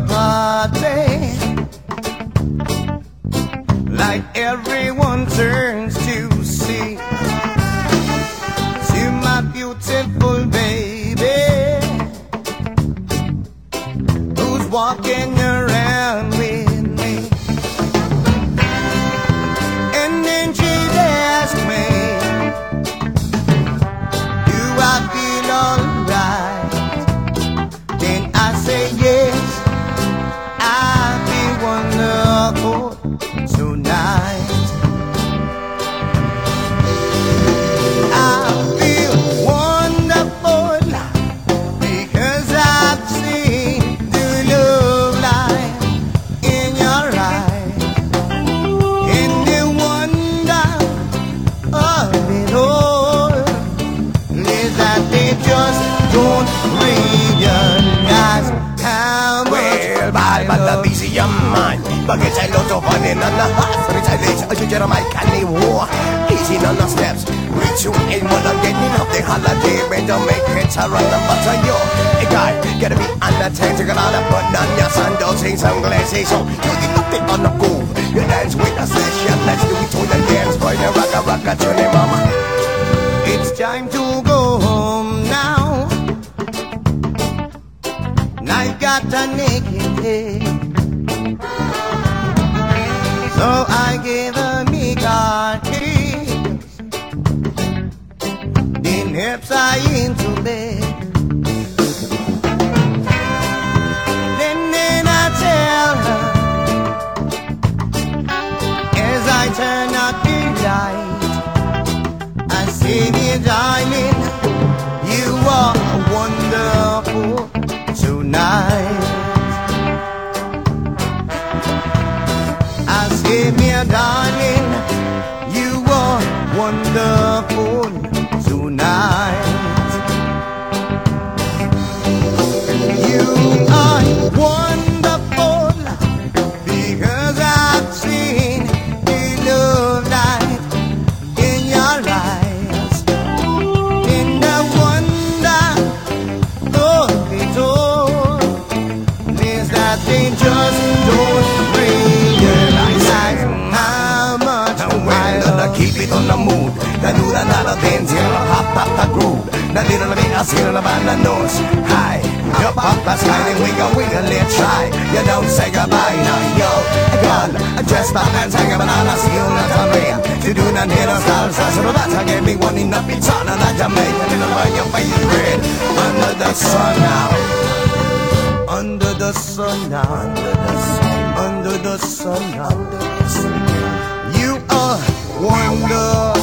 party like everyone turns to see. See my beautiful your mind Bagay sa'y loto pa rin ang lahat Rin sa'y lace, ay siya may kaniwa Easy na na steps. Reach you in mo lang getting off the holiday. Man, don't make it Tara na ba sa'yo Ikaw, gotta be entertained You're gonna put on your sandals Sing sunglasses So, you get up it on the groove You dance with a session Let's do it to the dance. Boy, the rocka rocka tune mama. It's time to got naked. So I gave her darling, you are wonderful tonight. You are wonderful because I've seen the love light in your eyes, in the wonder of it all is that Love keep it on the mood. Lalo na natin sila hop hop the groove. Nandito na ang sila naman na nose. High, up up the sky And we go, we can let's try. You don't say goodbye now, yo. Girl, dress back and take a banana Seal na tamaya To do na nila salsa gave me one in the pizza Na na the burn your face red. Under the sun now. Under the sun now, under the sun, under the sun now. Wonderful